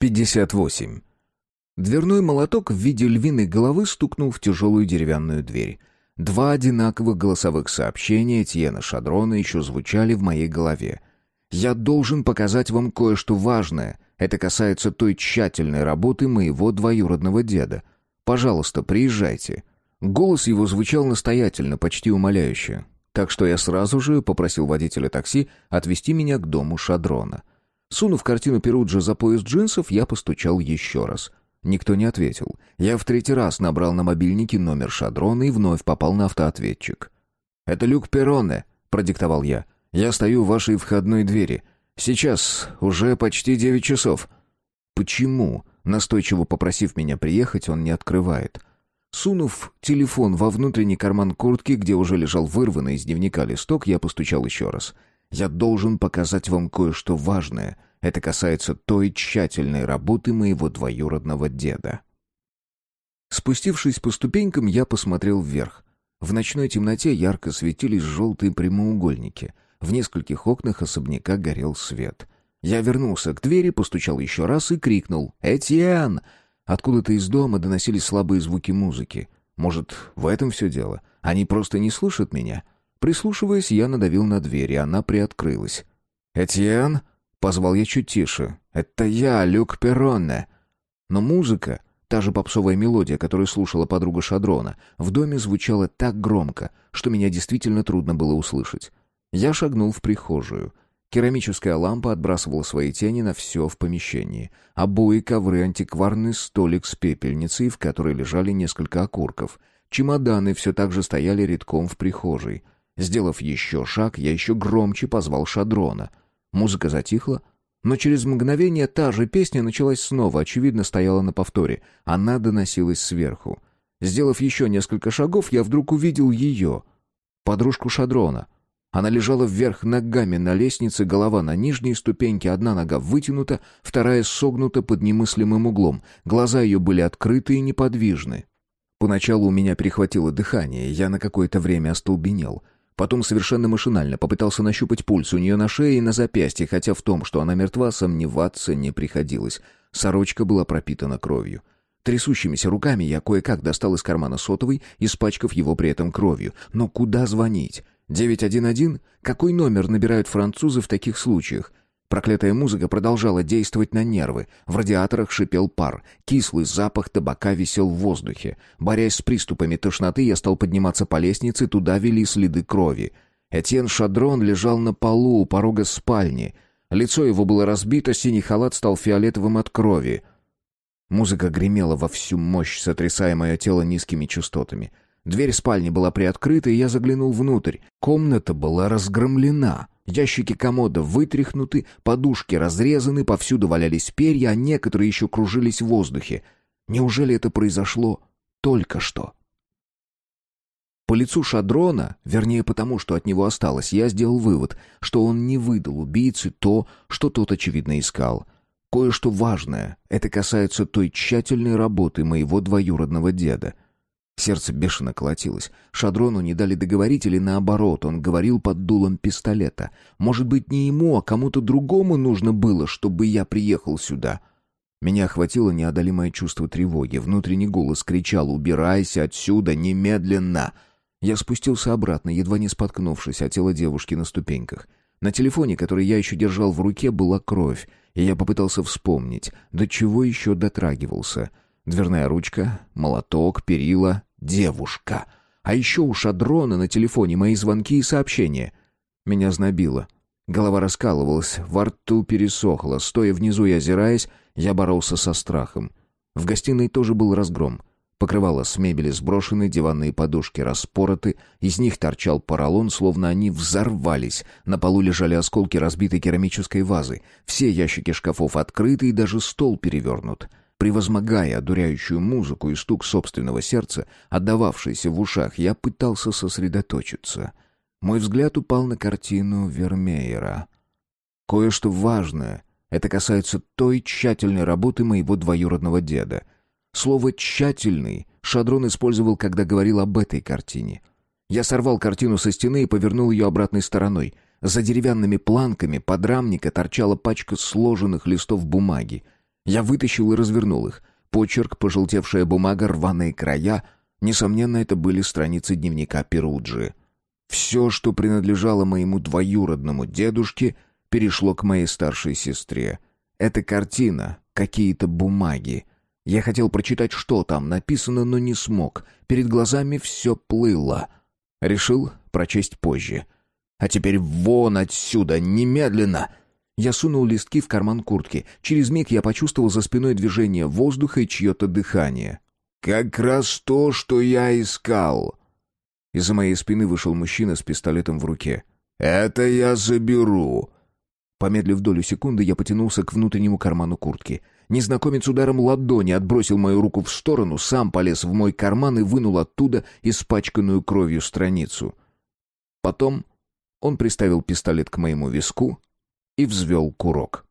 58. Дверной молоток в виде львиной головы стукнул в тяжелую деревянную дверь. Два одинаковых голосовых сообщения Этьена Шадрона еще звучали в моей голове. «Я должен показать вам кое-что важное. Это касается той тщательной работы моего двоюродного деда. Пожалуйста, приезжайте». Голос его звучал настоятельно, почти умоляюще. Так что я сразу же попросил водителя такси отвезти меня к дому Шадрона. Сунув картину Перуджа за пояс джинсов, я постучал еще раз. Никто не ответил. Я в третий раз набрал на мобильнике номер Шадрона и вновь попал на автоответчик. «Это Люк Перроне», — продиктовал я. «Я стою в вашей входной двери. Сейчас уже почти девять часов». «Почему?» — настойчиво попросив меня приехать, он не открывает. Сунув телефон во внутренний карман куртки, где уже лежал вырванный из дневника листок, я постучал еще раз — я должен показать вам кое-что важное. Это касается той тщательной работы моего двоюродного деда. Спустившись по ступенькам, я посмотрел вверх. В ночной темноте ярко светились желтые прямоугольники. В нескольких окнах особняка горел свет. Я вернулся к двери, постучал еще раз и крикнул «Этьен!». Откуда-то из дома доносились слабые звуки музыки. Может, в этом все дело? Они просто не слышат меня?» Прислушиваясь, я надавил на дверь, и она приоткрылась. «Этьен?» — позвал я чуть тише. «Это я, Люк Перронне». Но музыка, та же попсовая мелодия, которую слушала подруга Шадрона, в доме звучала так громко, что меня действительно трудно было услышать. Я шагнул в прихожую. Керамическая лампа отбрасывала свои тени на все в помещении. Обои, ковры, антикварный столик с пепельницей, в которой лежали несколько окурков. Чемоданы все так же стояли редком в прихожей — Сделав еще шаг, я еще громче позвал Шадрона. Музыка затихла, но через мгновение та же песня началась снова, очевидно, стояла на повторе. Она доносилась сверху. Сделав еще несколько шагов, я вдруг увидел ее, подружку Шадрона. Она лежала вверх ногами на лестнице, голова на нижней ступеньке, одна нога вытянута, вторая согнута под немыслимым углом. Глаза ее были открыты и неподвижны. Поначалу у меня перехватило дыхание, я на какое-то время остолбенел — Потом совершенно машинально попытался нащупать пульс у нее на шее и на запястье, хотя в том, что она мертва, сомневаться не приходилось. Сорочка была пропитана кровью. Трясущимися руками я кое-как достал из кармана сотовый, испачкав его при этом кровью. Но куда звонить? 911? Какой номер набирают французы в таких случаях? Проклятая музыка продолжала действовать на нервы. В радиаторах шипел пар. Кислый запах табака висел в воздухе. Борясь с приступами тошноты, я стал подниматься по лестнице, туда вели следы крови. Этьен Шадрон лежал на полу у порога спальни. Лицо его было разбито, синий халат стал фиолетовым от крови. Музыка гремела во всю мощь, сотрясая мое тело низкими частотами. Дверь спальни была приоткрыта, и я заглянул внутрь. Комната была разгромлена. Ящики комода вытряхнуты, подушки разрезаны, повсюду валялись перья, а некоторые еще кружились в воздухе. Неужели это произошло только что? По лицу Шадрона, вернее потому, что от него осталось, я сделал вывод, что он не выдал убийце то, что тот, очевидно, искал. Кое-что важное. Это касается той тщательной работы моего двоюродного деда — Сердце бешено колотилось. Шадрону не дали договорить или наоборот, он говорил под дулом пистолета. Может быть, не ему, а кому-то другому нужно было, чтобы я приехал сюда. Меня охватило неодолимое чувство тревоги. Внутренний голос кричал «Убирайся отсюда, немедленно!» Я спустился обратно, едва не споткнувшись о тело девушки на ступеньках. На телефоне, который я еще держал в руке, была кровь, и я попытался вспомнить, до чего еще дотрагивался. Дверная ручка, молоток, перила, Девушка. А еще у Шадрона на телефоне мои звонки и сообщения. Меня знобило. Голова раскалывалась, во рту пересохло. Стоя внизу и озираясь, я боролся со страхом. В гостиной тоже был разгром. Покрывало с мебели сброшены, диванные подушки распороты, из них торчал поролон, словно они взорвались. На полу лежали осколки разбитой керамической вазы. Все ящики шкафов открыты и даже стол перевернут. Превозмогая одуряющую музыку и стук собственного сердца, отдававшийся в ушах, я пытался сосредоточиться. Мой взгляд упал на картину Вермеера. Кое-что важное. Это касается той тщательной работы моего двоюродного деда. Слово «тщательный» Шадрон использовал, когда говорил об этой картине. Я сорвал картину со стены и повернул ее обратной стороной. За деревянными планками подрамника торчала пачка сложенных листов бумаги — Я вытащил и развернул их. Почерк, пожелтевшая бумага, рваные края. Несомненно, это были страницы дневника Перуджи. Все, что принадлежало моему двоюродному дедушке, перешло к моей старшей сестре. Это картина, какие-то бумаги. Я хотел прочитать, что там написано, но не смог. Перед глазами все плыло. Решил прочесть позже. А теперь вон отсюда, немедленно! Я сунул листки в карман куртки. Через миг я почувствовал за спиной движение воздуха и чье-то дыхание. «Как раз то, что я искал!» Из-за моей спины вышел мужчина с пистолетом в руке. «Это я заберу!» Помедлив долю секунды, я потянулся к внутреннему карману куртки. Незнакомец ударом ладони отбросил мою руку в сторону, сам полез в мой карман и вынул оттуда испачканную кровью страницу. Потом он приставил пистолет к моему виску и взвел курок.